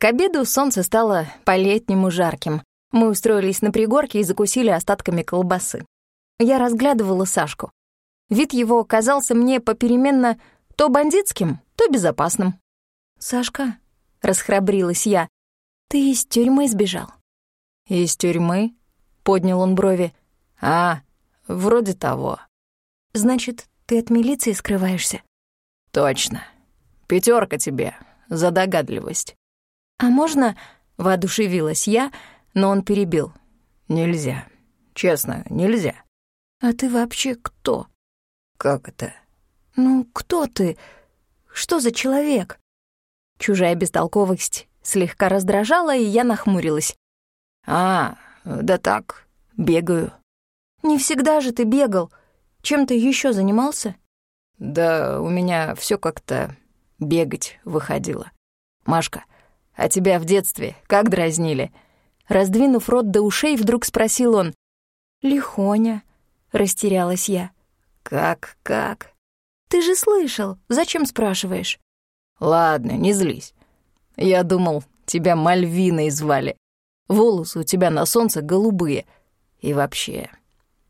К обеду солнце стало по-летнему жарким. Мы устроились на пригорке и закусили остатками колбасы. Я разглядывала Сашку. Вид его казался мне попеременно то бандитским, то безопасным. «Сашка», — расхрабрилась я, — «ты из тюрьмы сбежал». «Из тюрьмы?» — поднял он брови. «А, вроде того». «Значит, ты от милиции скрываешься?» «Точно. Пятерка тебе за догадливость». «А можно...» — воодушевилась я, но он перебил. «Нельзя. Честно, нельзя». «А ты вообще кто?» «Как это?» «Ну, кто ты? Что за человек?» Чужая бестолковость слегка раздражала, и я нахмурилась. «А, да так, бегаю». «Не всегда же ты бегал. Чем ты еще занимался?» «Да у меня все как-то бегать выходило. Машка, а тебя в детстве как дразнили?» Раздвинув рот до ушей, вдруг спросил он. «Лихоня», — растерялась я. «Как, как?» «Ты же слышал. Зачем спрашиваешь?» «Ладно, не злись. Я думал, тебя Мальвиной звали. Волосы у тебя на солнце голубые. И вообще,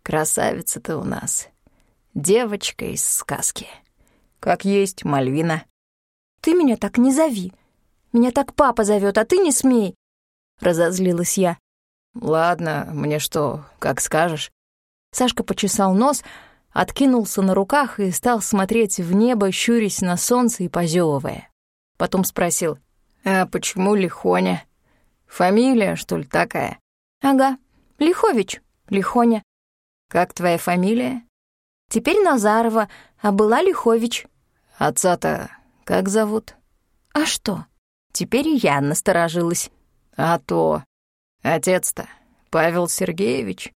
красавица ты у нас. Девочка из сказки. Как есть Мальвина. Ты меня так не зови. Меня так папа зовет, а ты не смей. Разозлилась я. Ладно, мне что, как скажешь. Сашка почесал нос, откинулся на руках и стал смотреть в небо, щурясь на солнце и позевывая. Потом спросил, «А почему Лихоня?» Фамилия, что ли, такая? Ага, Лихович, Лихоня. Как твоя фамилия? Теперь Назарова, а была Лихович. Отца-то как зовут? А что? Теперь и я насторожилась. А то. Отец-то Павел Сергеевич?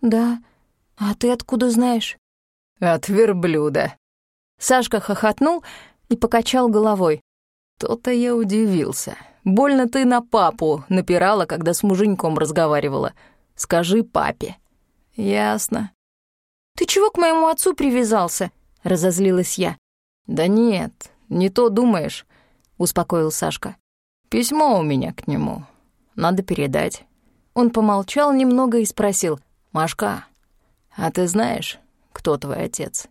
Да. А ты откуда знаешь? От верблюда. Сашка хохотнул и покачал головой. То-то я удивился. Больно ты на папу напирала, когда с муженьком разговаривала. Скажи папе». «Ясно». «Ты чего к моему отцу привязался?» — разозлилась я. «Да нет, не то думаешь», — успокоил Сашка. «Письмо у меня к нему. Надо передать». Он помолчал немного и спросил. «Машка, а ты знаешь, кто твой отец?»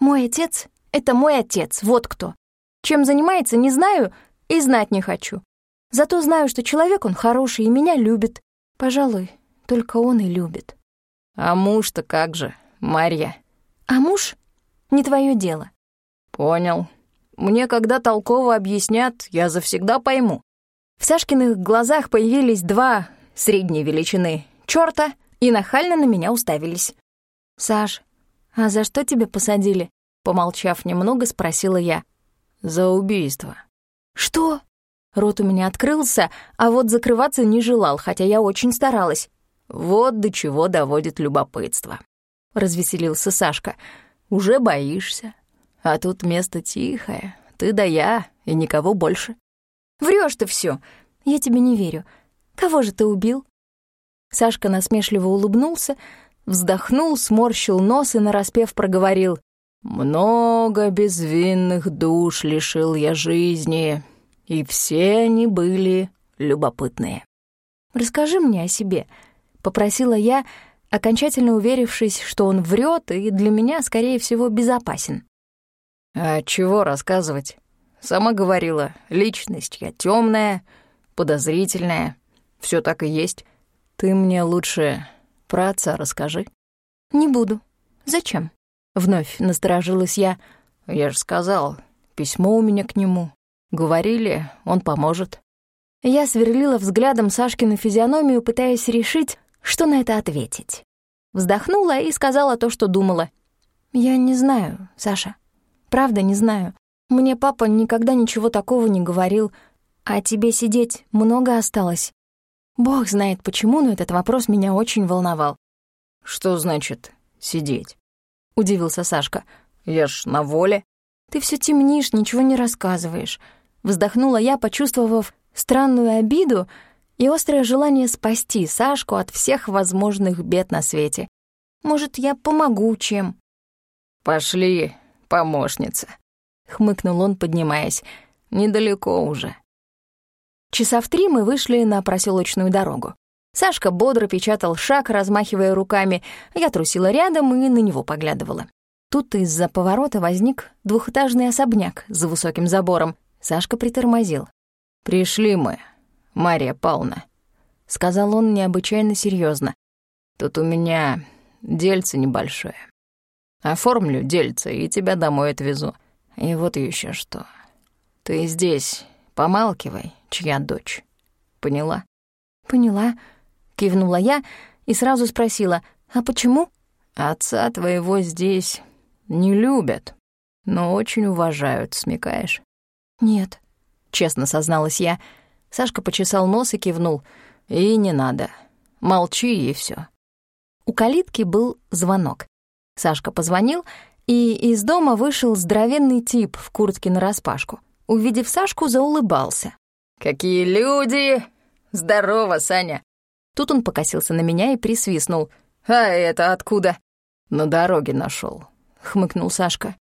«Мой отец — это мой отец, вот кто. Чем занимается, не знаю и знать не хочу. Зато знаю, что человек он хороший и меня любит. Пожалуй, только он и любит. А муж-то как же, Марья? А муж — не твое дело. Понял. Мне когда толково объяснят, я завсегда пойму. В Сашкиных глазах появились два средней величины чёрта и нахально на меня уставились. «Саш, а за что тебя посадили?» Помолчав немного, спросила я. «За убийство». «Что?» Рот у меня открылся, а вот закрываться не желал, хотя я очень старалась. «Вот до чего доводит любопытство», — развеселился Сашка. «Уже боишься. А тут место тихое. Ты да я, и никого больше». Врешь ты все. Я тебе не верю. Кого же ты убил?» Сашка насмешливо улыбнулся, вздохнул, сморщил нос и нараспев проговорил. «Много безвинных душ лишил я жизни, и все они были любопытные. «Расскажи мне о себе», — попросила я, окончательно уверившись, что он врет и для меня, скорее всего, безопасен. «А чего рассказывать? Сама говорила, личность я темная, подозрительная. Все так и есть. Ты мне лучше про отца расскажи». «Не буду. Зачем?» Вновь насторожилась я. «Я же сказал, письмо у меня к нему. Говорили, он поможет. Я сверлила взглядом Сашкину физиономию, пытаясь решить, что на это ответить. Вздохнула и сказала то, что думала. «Я не знаю, Саша. Правда, не знаю. Мне папа никогда ничего такого не говорил. А тебе сидеть много осталось. Бог знает почему, но этот вопрос меня очень волновал. «Что значит сидеть?» — удивился Сашка. «Я ж на воле». «Ты все темнишь, ничего не рассказываешь. Вздохнула я, почувствовав странную обиду и острое желание спасти Сашку от всех возможных бед на свете. Может, я помогу чем? «Пошли, помощница», — хмыкнул он, поднимаясь. «Недалеко уже». Часа в три мы вышли на проселочную дорогу. Сашка бодро печатал шаг, размахивая руками. Я трусила рядом и на него поглядывала. Тут из-за поворота возник двухэтажный особняк за высоким забором. Сашка притормозил. «Пришли мы, Мария Павловна», — сказал он необычайно серьезно. «Тут у меня дельце небольшое. Оформлю дельце и тебя домой отвезу. И вот еще что. Ты здесь помалкивай, чья дочь. Поняла?» «Поняла», — кивнула я и сразу спросила, «А почему?» «Отца твоего здесь не любят, но очень уважают, смекаешь?» «Нет», — честно созналась я. Сашка почесал нос и кивнул. «И не надо. Молчи, и все. У калитки был звонок. Сашка позвонил, и из дома вышел здоровенный тип в куртке нараспашку. Увидев Сашку, заулыбался. «Какие люди! Здорово, Саня!» Тут он покосился на меня и присвистнул. «А это откуда?» «На дороге нашел, хмыкнул Сашка.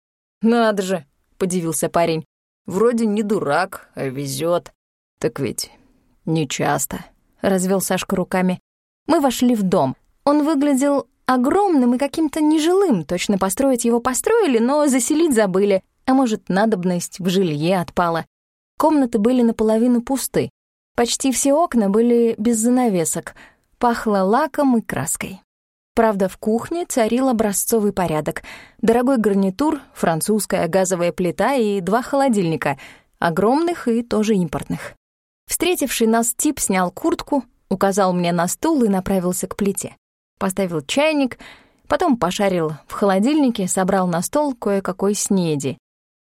«Надо же!» — подивился парень. «Вроде не дурак, а везет. Так ведь не часто», — развел Сашка руками. Мы вошли в дом. Он выглядел огромным и каким-то нежилым. Точно построить его построили, но заселить забыли. А может, надобность в жилье отпала. Комнаты были наполовину пусты. Почти все окна были без занавесок. Пахло лаком и краской. Правда, в кухне царил образцовый порядок. Дорогой гарнитур, французская газовая плита и два холодильника, огромных и тоже импортных. Встретивший нас тип снял куртку, указал мне на стул и направился к плите поставил чайник, потом пошарил в холодильнике, собрал на стол кое-какой снеди.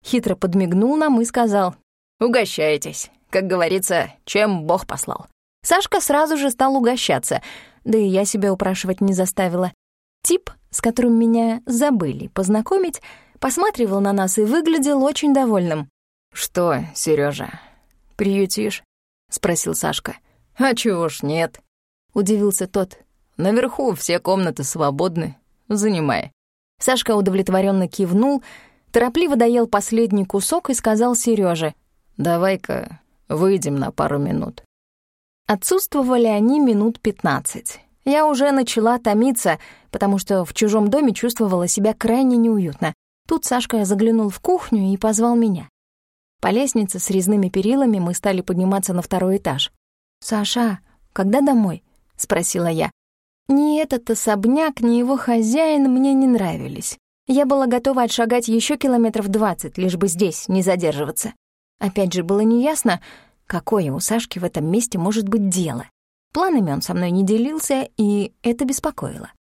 Хитро подмигнул нам и сказал «Угощайтесь, как говорится, чем Бог послал». Сашка сразу же стал угощаться, да и я себя упрашивать не заставила. Тип, с которым меня забыли познакомить, посматривал на нас и выглядел очень довольным. «Что, Сережа, приютишь?» — спросил Сашка. «А чего ж нет?» — удивился тот. Наверху все комнаты свободны. Занимай». Сашка удовлетворенно кивнул, торопливо доел последний кусок и сказал Сереже: «Давай-ка выйдем на пару минут». Отсутствовали они минут пятнадцать. Я уже начала томиться, потому что в чужом доме чувствовала себя крайне неуютно. Тут Сашка заглянул в кухню и позвал меня. По лестнице с резными перилами мы стали подниматься на второй этаж. «Саша, когда домой?» — спросила я. Ни этот особняк, ни его хозяин мне не нравились. Я была готова отшагать еще километров двадцать, лишь бы здесь не задерживаться. Опять же, было неясно, какое у Сашки в этом месте может быть дело. Планами он со мной не делился, и это беспокоило.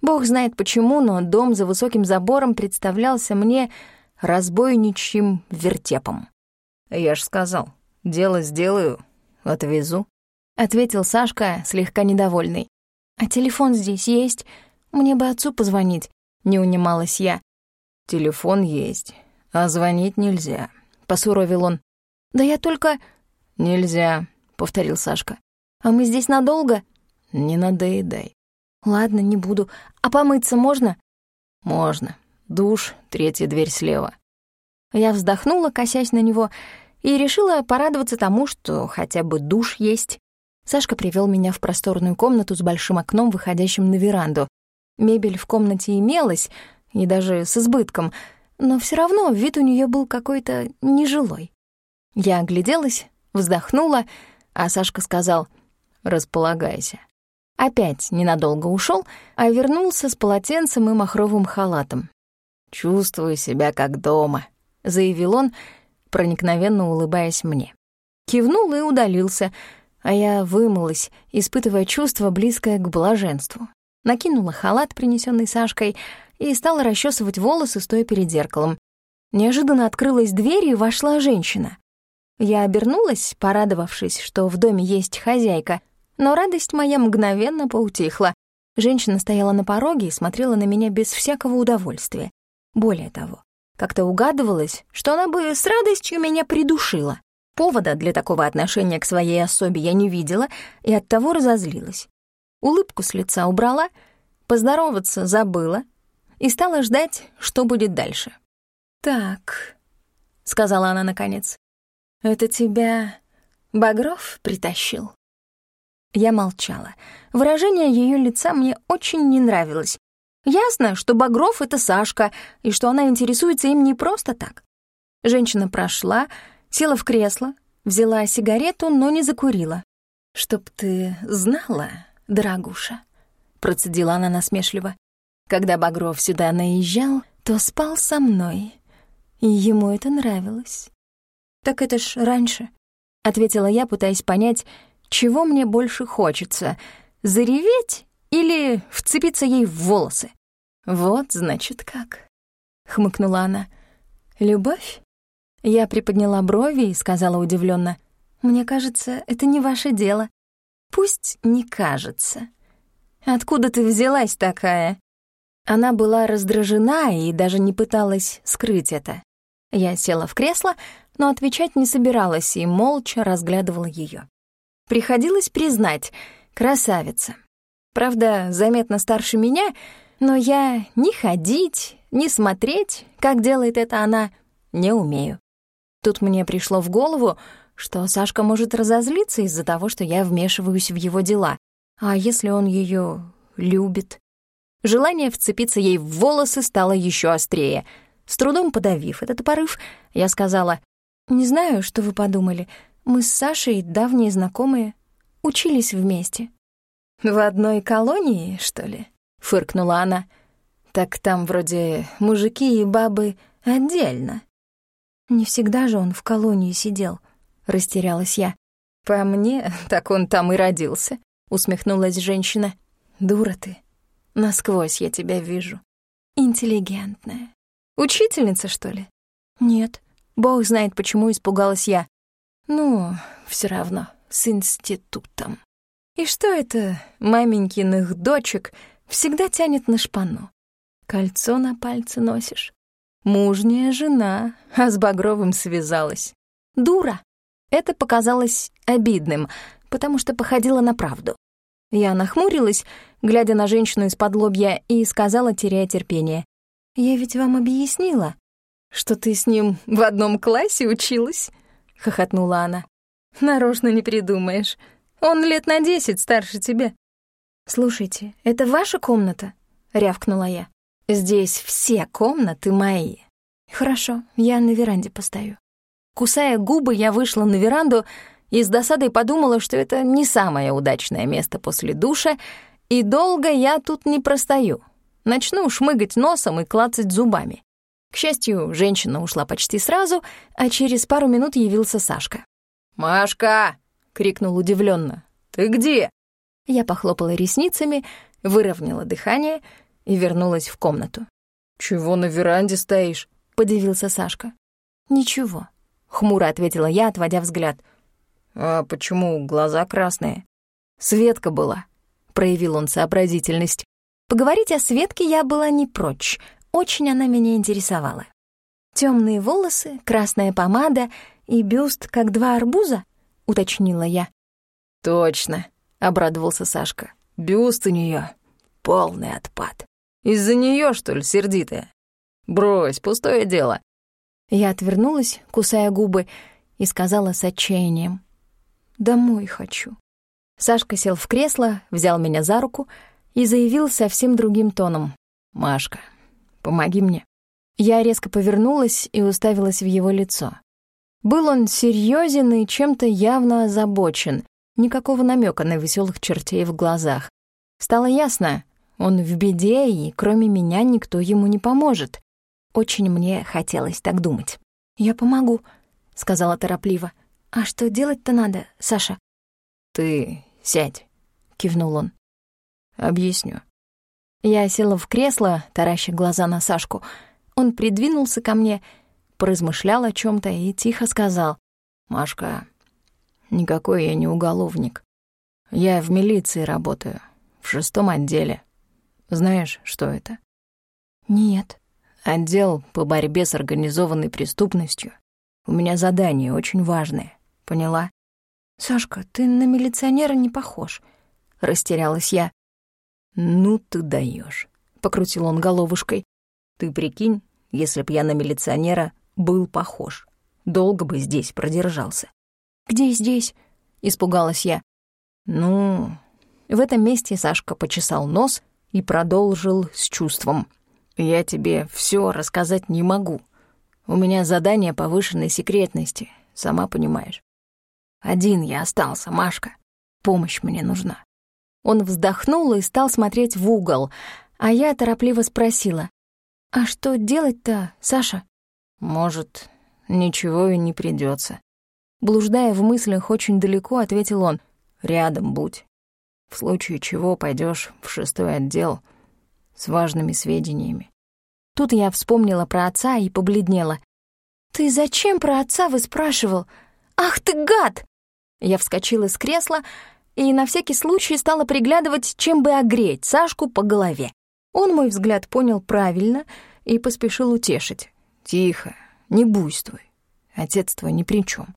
Бог знает почему, но дом за высоким забором представлялся мне разбойничьим вертепом. «Я ж сказал, дело сделаю, отвезу», — ответил Сашка, слегка недовольный. «А телефон здесь есть? Мне бы отцу позвонить», — не унималась я. «Телефон есть, а звонить нельзя», — посуровил он. «Да я только...» «Нельзя», — повторил Сашка. «А мы здесь надолго?» «Не надоедай». «Ладно, не буду. А помыться можно?» «Можно. Душ, третья дверь слева». Я вздохнула, косясь на него, и решила порадоваться тому, что хотя бы душ есть. Сашка привел меня в просторную комнату с большим окном, выходящим на веранду. Мебель в комнате имелась, и даже с избытком, но все равно вид у нее был какой-то нежилой. Я огляделась, вздохнула, а Сашка сказал «Располагайся». Опять ненадолго ушел, а вернулся с полотенцем и махровым халатом. «Чувствую себя как дома», — заявил он, проникновенно улыбаясь мне. Кивнул и удалился — а я вымылась, испытывая чувство, близкое к блаженству. Накинула халат, принесенный Сашкой, и стала расчесывать волосы, стоя перед зеркалом. Неожиданно открылась дверь, и вошла женщина. Я обернулась, порадовавшись, что в доме есть хозяйка, но радость моя мгновенно поутихла. Женщина стояла на пороге и смотрела на меня без всякого удовольствия. Более того, как-то угадывалось, что она бы с радостью меня придушила. Повода для такого отношения к своей особе я не видела и оттого разозлилась. Улыбку с лица убрала, поздороваться забыла и стала ждать, что будет дальше. «Так», — сказала она наконец, — «это тебя Багров притащил. Я молчала. Выражение ее лица мне очень не нравилось. Ясно, что Багров — это Сашка, и что она интересуется им не просто так. Женщина прошла, села в кресло, взяла сигарету, но не закурила. «Чтоб ты знала, дорогуша», — процедила она насмешливо, «когда Багров сюда наезжал, то спал со мной, и ему это нравилось». «Так это ж раньше», — ответила я, пытаясь понять, чего мне больше хочется — зареветь или вцепиться ей в волосы. «Вот, значит, как», — хмыкнула она. «Любовь?» Я приподняла брови и сказала удивленно: «Мне кажется, это не ваше дело». «Пусть не кажется». «Откуда ты взялась такая?» Она была раздражена и даже не пыталась скрыть это. Я села в кресло, но отвечать не собиралась и молча разглядывала ее. Приходилось признать, красавица. Правда, заметно старше меня, но я ни ходить, ни смотреть, как делает это она, не умею. Тут мне пришло в голову, что Сашка может разозлиться из-за того, что я вмешиваюсь в его дела. А если он ее любит? Желание вцепиться ей в волосы стало еще острее. С трудом подавив этот порыв, я сказала, «Не знаю, что вы подумали. Мы с Сашей давние знакомые, учились вместе». «В одной колонии, что ли?» — фыркнула она. «Так там вроде мужики и бабы отдельно». «Не всегда же он в колонии сидел», — растерялась я. «По мне, так он там и родился», — усмехнулась женщина. «Дура ты. Насквозь я тебя вижу. Интеллигентная. Учительница, что ли?» «Нет. Бог знает, почему испугалась я. Ну, все равно, с институтом. И что это маменькиных дочек всегда тянет на шпану? Кольцо на пальце носишь. Мужняя жена, а с Багровым связалась. Дура. Это показалось обидным, потому что походило на правду. Я нахмурилась, глядя на женщину из-под лобья, и сказала, теряя терпение. «Я ведь вам объяснила, что ты с ним в одном классе училась?» — хохотнула она. «Нарочно не придумаешь. Он лет на десять старше тебя». «Слушайте, это ваша комната?» — рявкнула я. Здесь все комнаты мои. Хорошо, я на веранде постою. Кусая губы, я вышла на веранду и с досадой подумала, что это не самое удачное место после душа, и долго я тут не простою. Начну шмыгать носом и клацать зубами. К счастью, женщина ушла почти сразу, а через пару минут явился Сашка. «Машка!» — крикнул удивленно. «Ты где?» Я похлопала ресницами, выровняла дыхание — и вернулась в комнату. «Чего на веранде стоишь?» — подивился Сашка. «Ничего», — хмуро ответила я, отводя взгляд. «А почему глаза красные?» «Светка была», — проявил он сообразительность. Поговорить о Светке я была не прочь, очень она меня интересовала. Темные волосы, красная помада и бюст, как два арбуза?» — уточнила я. «Точно», — обрадовался Сашка. «Бюст у неё полный отпад. Из-за нее что ли, сердитая? Брось, пустое дело». Я отвернулась, кусая губы, и сказала с отчаянием. «Домой хочу». Сашка сел в кресло, взял меня за руку и заявил совсем другим тоном. «Машка, помоги мне». Я резко повернулась и уставилась в его лицо. Был он серьезен и чем-то явно озабочен, никакого намека на веселых чертей в глазах. Стало ясно, он в беде, и кроме меня никто ему не поможет. Очень мне хотелось так думать. «Я помогу», — сказала торопливо. «А что делать-то надо, Саша?» «Ты сядь», — кивнул он. «Объясню». Я села в кресло, тараща глаза на Сашку. Он придвинулся ко мне, поразмышлял о чем то и тихо сказал. «Машка, никакой я не уголовник. Я в милиции работаю, в шестом отделе. Знаешь, что это? Нет. Отдел по борьбе с организованной преступностью. У меня задание очень важное. Поняла? Сашка, ты на милиционера не похож. Растерялась я. Ну ты даешь, покрутил он головушкой. Ты прикинь, если б я на милиционера был похож. Долго бы здесь продержался. Где здесь? — испугалась я. «Ну...» В этом месте Сашка почесал нос и продолжил с чувством. «Я тебе все рассказать не могу. У меня задание повышенной секретности, сама понимаешь. Один я остался, Машка. Помощь мне нужна». Он вздохнул и стал смотреть в угол, а я торопливо спросила. «А что делать-то, Саша?» «Может, ничего и не придется. Блуждая в мыслях очень далеко, ответил он. «Рядом будь. В случае чего пойдешь в шестой отдел с важными сведениями». Тут я вспомнила про отца и побледнела. «Ты зачем про отца вы спрашивал? Ах ты гад!» Я вскочила с кресла и на всякий случай стала приглядывать, чем бы огреть Сашку по голове. Он мой взгляд понял правильно и поспешил утешить. «Тихо, не буйствуй. Отец твой ни при чем.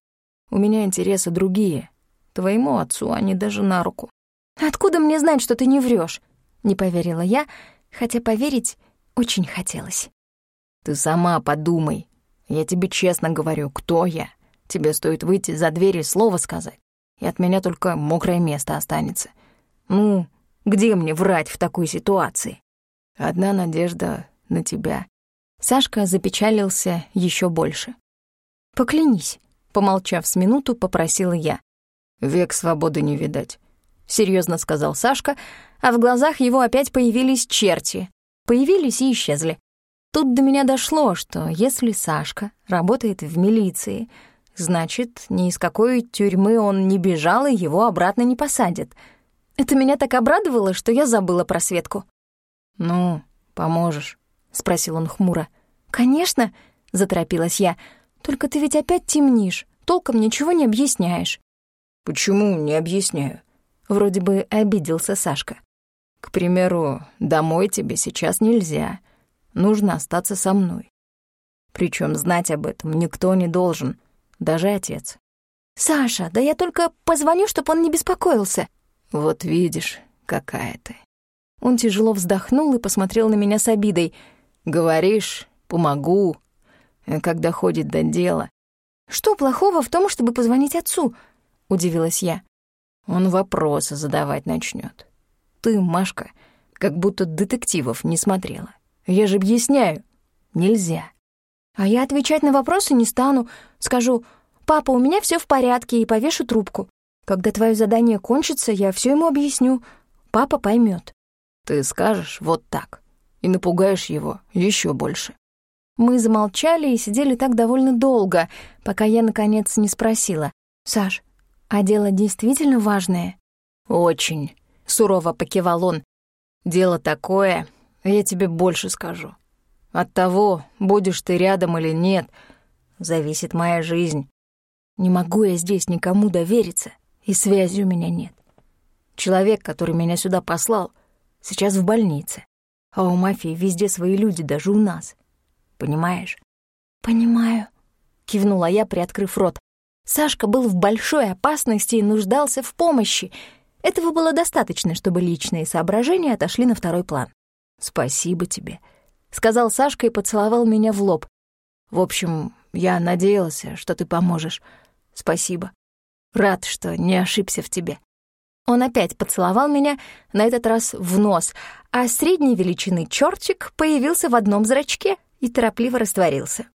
У меня интересы другие. Твоему отцу они даже на руку. Откуда мне знать, что ты не врешь? Не поверила я, хотя поверить очень хотелось. Ты сама подумай. Я тебе честно говорю, кто я. Тебе стоит выйти за дверь и слово сказать, и от меня только мокрое место останется. Ну, где мне врать в такой ситуации? Одна надежда на тебя. Сашка запечалился еще больше. Поклянись, Помолчав с минуту, попросила я. «Век свободы не видать», — серьезно сказал Сашка, а в глазах его опять появились черти. Появились и исчезли. Тут до меня дошло, что если Сашка работает в милиции, значит, ни из какой тюрьмы он не бежал и его обратно не посадят. Это меня так обрадовало, что я забыла про Светку. «Ну, поможешь?» — спросил он хмуро. «Конечно», — заторопилась я, — только ты ведь опять темнишь, толком ничего не объясняешь». «Почему не объясняю?» Вроде бы обиделся Сашка. «К примеру, домой тебе сейчас нельзя. Нужно остаться со мной. Причем знать об этом никто не должен, даже отец». «Саша, да я только позвоню, чтобы он не беспокоился». «Вот видишь, какая ты». Он тяжело вздохнул и посмотрел на меня с обидой. «Говоришь, помогу, Э, когда ходит до дела. «Что плохого в том, чтобы позвонить отцу?» — удивилась я. Он вопросы задавать начнет. Ты, Машка, как будто детективов не смотрела. Я же объясняю. Нельзя. А я отвечать на вопросы не стану. Скажу, папа, у меня все в порядке, и повешу трубку. Когда твое задание кончится, я все ему объясню. Папа поймет. Ты скажешь вот так и напугаешь его еще больше. Мы замолчали и сидели так довольно долго, пока я, наконец, не спросила. «Саш, а дело действительно важное?» «Очень», — сурово покивал он. «Дело такое, я тебе больше скажу. От того, будешь ты рядом или нет, зависит моя жизнь. Не могу я здесь никому довериться, и связи у меня нет. Человек, который меня сюда послал, сейчас в больнице, а у мафии везде свои люди, даже у нас. Понимаешь? Понимаю, кивнула я, приоткрыв рот. Сашка был в большой опасности и нуждался в помощи. Этого было достаточно, чтобы личные соображения отошли на второй план. «Спасибо тебе», — сказал Сашка и поцеловал меня в лоб. «В общем, я надеялся, что ты поможешь. Спасибо. Рад, что не ошибся в тебе». Он опять поцеловал меня, на этот раз в нос, а средней величины чёрчик появился в одном зрачке и торопливо растворился.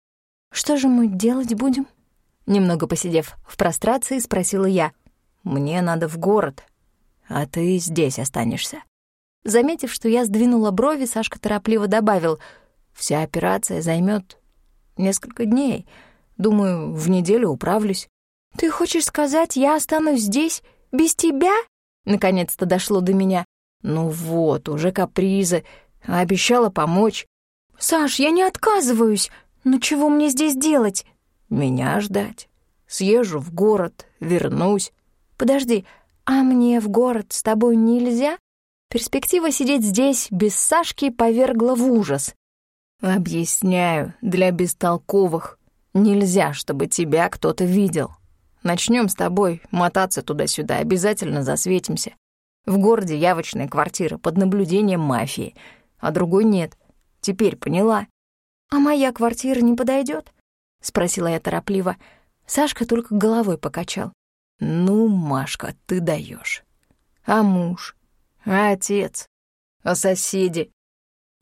«Что же мы делать будем?» Немного посидев в прострации, спросила я. «Мне надо в город, а ты здесь останешься». Заметив, что я сдвинула брови, Сашка торопливо добавил. «Вся операция займет несколько дней. Думаю, в неделю управлюсь». «Ты хочешь сказать, я останусь здесь без тебя?» Наконец-то дошло до меня. «Ну вот, уже капризы. Обещала помочь. «Саш, я не отказываюсь, но чего мне здесь делать?» «Меня ждать. Съезжу в город, вернусь». «Подожди, а мне в город с тобой нельзя?» Перспектива сидеть здесь без Сашки повергла в ужас. «Объясняю, для бестолковых. Нельзя, чтобы тебя кто-то видел. Начнем с тобой мотаться туда-сюда, обязательно засветимся. В городе явочная квартира под наблюдением мафии, а другой нет. Теперь поняла. «А моя квартира не подойдет? Спросила я торопливо. Сашка только головой покачал. Ну, Машка, ты даешь. А муж? А отец? А соседи?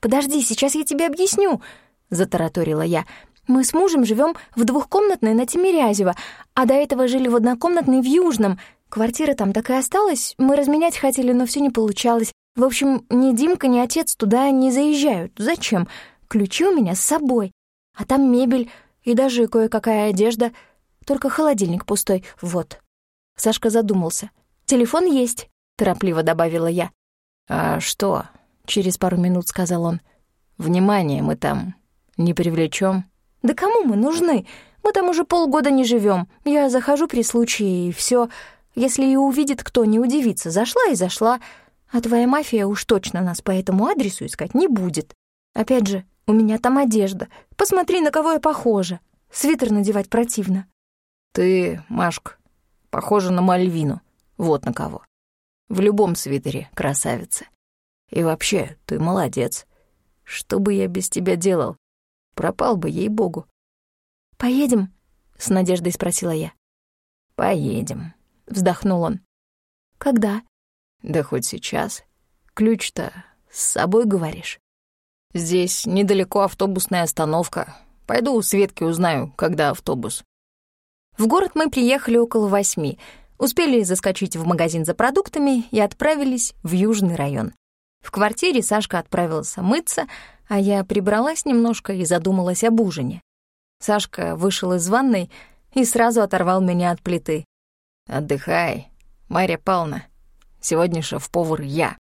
Подожди, сейчас я тебе объясню, затараторила я. Мы с мужем живем в двухкомнатной на Тимирязево, а до этого жили в однокомнатной в Южном. Квартира там так и осталась, мы разменять хотели, но все не получалось. В общем, ни Димка, ни отец туда не заезжают. Зачем? Ключи у меня с собой. А там мебель и даже кое-какая одежда. Только холодильник пустой, вот. Сашка задумался. «Телефон есть», — торопливо добавила я. «А что?» — через пару минут сказал он. «Внимание мы там не привлечем. Да кому мы нужны? Мы там уже полгода не живем. Я захожу при случае, и все. Если и увидит кто, не удивится. Зашла и зашла. А твоя мафия уж точно нас по этому адресу искать не будет. Опять же, у меня там одежда. Посмотри, на кого я похожа. Свитер надевать противно. Ты, Машка, похожа на Мальвину. Вот на кого. В любом свитере красавица. И вообще, ты молодец. Что бы я без тебя делал? Пропал бы, ей-богу. «Поедем?» — с надеждой спросила я. «Поедем», — вздохнул он. «Когда?» «Да хоть сейчас. Ключ-то с собой, говоришь?» «Здесь недалеко автобусная остановка. Пойду у Светки узнаю, когда автобус». В город мы приехали около восьми, успели заскочить в магазин за продуктами и отправились в Южный район. В квартире Сашка отправился мыться, а я прибралась немножко и задумалась об ужине. Сашка вышел из ванной и сразу оторвал меня от плиты. «Отдыхай, Марья Павловна. Сегодня шеф-повар я.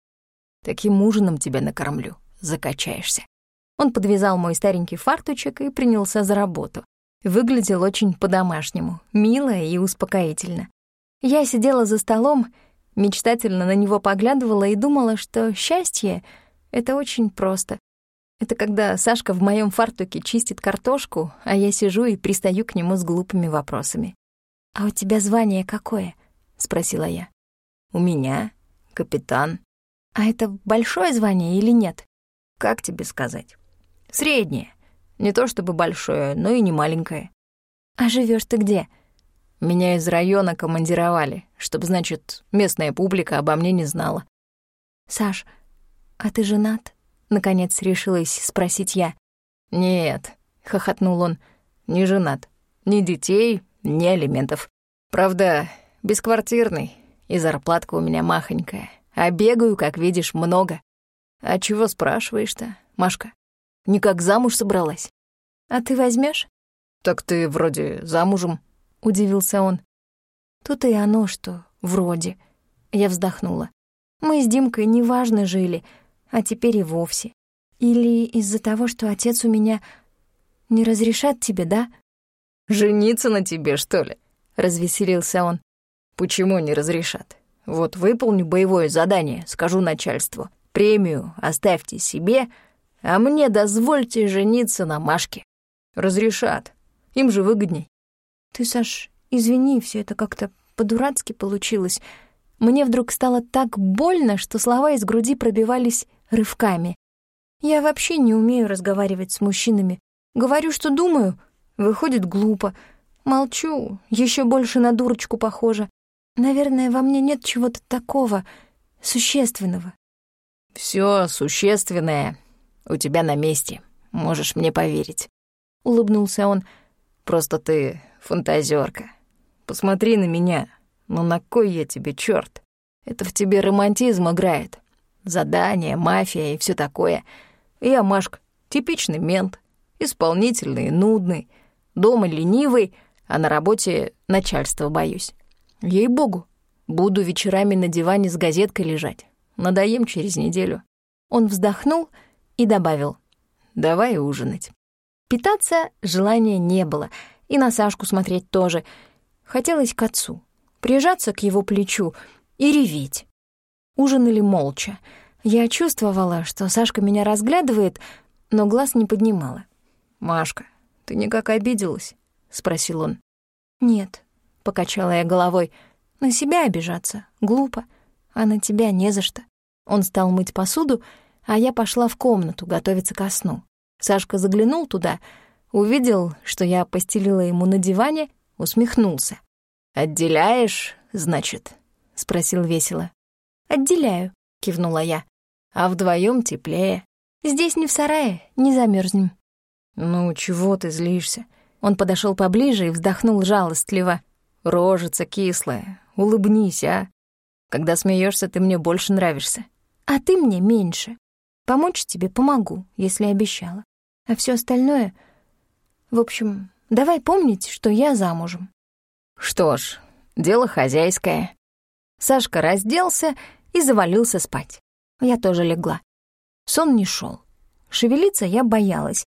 Таким ужином тебя накормлю, закачаешься». Он подвязал мой старенький фартучек и принялся за работу. Выглядел очень по-домашнему, мило и успокоительно. Я сидела за столом, мечтательно на него поглядывала и думала, что счастье — это очень просто. Это когда Сашка в моем фартуке чистит картошку, а я сижу и пристаю к нему с глупыми вопросами. «А у тебя звание какое?» — спросила я. «У меня капитан». «А это большое звание или нет?» «Как тебе сказать?» «Среднее. Не то чтобы большое, но и не маленькое». «А живешь ты где?» Меня из района командировали, чтобы, значит, местная публика обо мне не знала. «Саш, а ты женат?» Наконец решилась спросить я. «Нет», — хохотнул он, — «не женат. Ни детей, ни алиментов. Правда, бесквартирный, и зарплатка у меня махонькая. А бегаю, как видишь, много. А чего спрашиваешь-то, Машка? Никак замуж собралась? А ты возьмешь? Так ты вроде замужем, удивился он. Тут и оно что, вроде. Я вздохнула. Мы с Димкой неважно жили, а теперь и вовсе. Или из-за того, что отец у меня не разрешат тебе, да? Жениться на тебе, что ли? Развеселился он. Почему не разрешат? Вот выполню боевое задание, скажу начальству. Премию оставьте себе, а мне дозвольте жениться на Машке. Разрешат. Им же выгодней. Ты, Саш, извини, все это как-то по-дурацки получилось. Мне вдруг стало так больно, что слова из груди пробивались рывками. Я вообще не умею разговаривать с мужчинами. Говорю, что думаю, выходит глупо. Молчу, еще больше на дурочку похожа. Наверное, во мне нет чего-то такого существенного. Все существенное у тебя на месте, можешь мне поверить. Улыбнулся он. Просто ты фантазерка. Посмотри на меня. Ну на кой я тебе черт? Это в тебе романтизм играет. Задания, мафия и все такое. Я, Машка, типичный мент, исполнительный, нудный, дома ленивый, а на работе начальства боюсь. Ей-богу, буду вечерами на диване с газеткой лежать. Надоем через неделю. Он вздохнул и добавил. Давай ужинать. Питаться желания не было, и на Сашку смотреть тоже. Хотелось к отцу, прижаться к его плечу и реветь. Ужинали молча. Я чувствовала, что Сашка меня разглядывает, но глаз не поднимала. «Машка, ты никак обиделась?» — спросил он. «Нет», — покачала я головой. «На себя обижаться глупо, а на тебя не за что». Он стал мыть посуду, а я пошла в комнату готовиться ко сну. Сашка заглянул туда, увидел, что я постелила ему на диване, усмехнулся. «Отделяешь, значит?» — спросил весело. «Отделяю», — кивнула я. «А вдвоем теплее». «Здесь не в сарае, не замерзнем. «Ну, чего ты злишься?» Он подошел поближе и вздохнул жалостливо. «Рожица кислая, улыбнись, а? Когда смеешься, ты мне больше нравишься». «А ты мне меньше. Помочь тебе помогу, если обещала. А все остальное... В общем, давай помнить, что я замужем». «Что ж, дело хозяйское». Сашка разделся и завалился спать. Я тоже легла. Сон не шел. Шевелиться я боялась.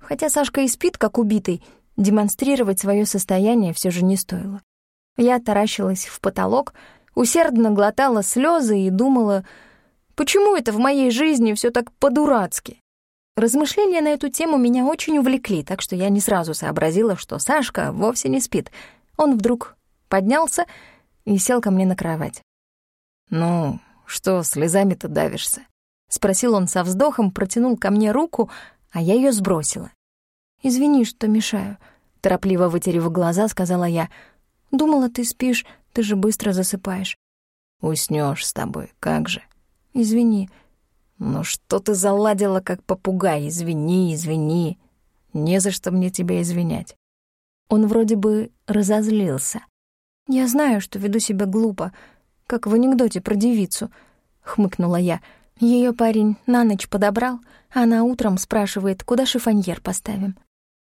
Хотя Сашка и спит, как убитый, демонстрировать свое состояние все же не стоило. Я таращилась в потолок, усердно глотала слезы и думала, почему это в моей жизни все так по-дурацки. Размышления на эту тему меня очень увлекли, так что я не сразу сообразила, что Сашка вовсе не спит. Он вдруг поднялся и сел ко мне на кровать. «Ну, что, слезами-то давишься?» — спросил он со вздохом, протянул ко мне руку, а я ее сбросила. «Извини, что мешаю», — торопливо вытерев глаза, сказала я. «Думала, ты спишь, ты же быстро засыпаешь». Уснешь с тобой, как же». «Извини». «Ну что ты заладила, как попугай? Извини, извини. Не за что мне тебя извинять». Он вроде бы разозлился. «Я знаю, что веду себя глупо, как в анекдоте про девицу», — хмыкнула я. Ее парень на ночь подобрал, а она утром спрашивает, куда шифоньер поставим.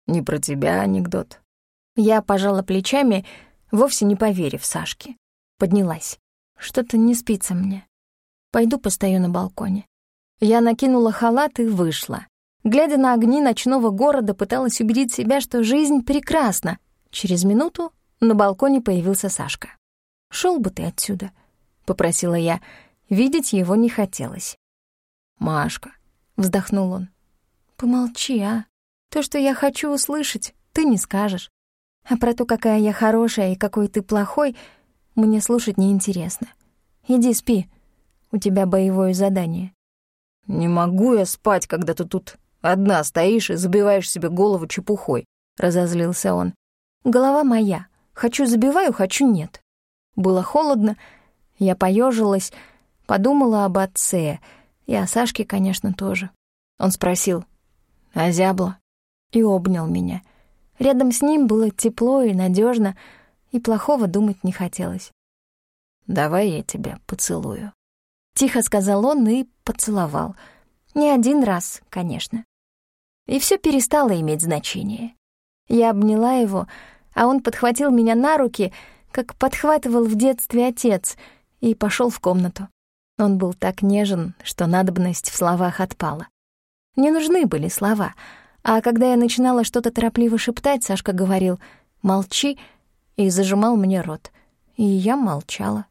«Не про тебя анекдот». Я пожала плечами, вовсе не поверив Сашке. Поднялась. Что-то не спится мне. Пойду постою на балконе. Я накинула халат и вышла. Глядя на огни ночного города, пыталась убедить себя, что жизнь прекрасна. Через минуту на балконе появился Сашка. Шел бы ты отсюда», — попросила я. Видеть его не хотелось. «Машка», — вздохнул он. «Помолчи, а. То, что я хочу услышать, ты не скажешь. А про то, какая я хорошая и какой ты плохой, мне слушать неинтересно. Иди спи, у тебя боевое задание». «Не могу я спать, когда ты тут одна стоишь и забиваешь себе голову чепухой», — разозлился он. «Голова моя. Хочу забиваю, хочу нет». Было холодно, я поежилась, Подумала об отце, и о Сашке, конечно, тоже. Он спросил, «А зябло?» и обнял меня. Рядом с ним было тепло и надежно, и плохого думать не хотелось. «Давай я тебя поцелую», — тихо сказал он и поцеловал. Не один раз, конечно. И все перестало иметь значение. Я обняла его, а он подхватил меня на руки, как подхватывал в детстве отец, и пошел в комнату. Он был так нежен, что надобность в словах отпала. Не нужны были слова, а когда я начинала что-то торопливо шептать, Сашка говорил «молчи» и зажимал мне рот. И я молчала.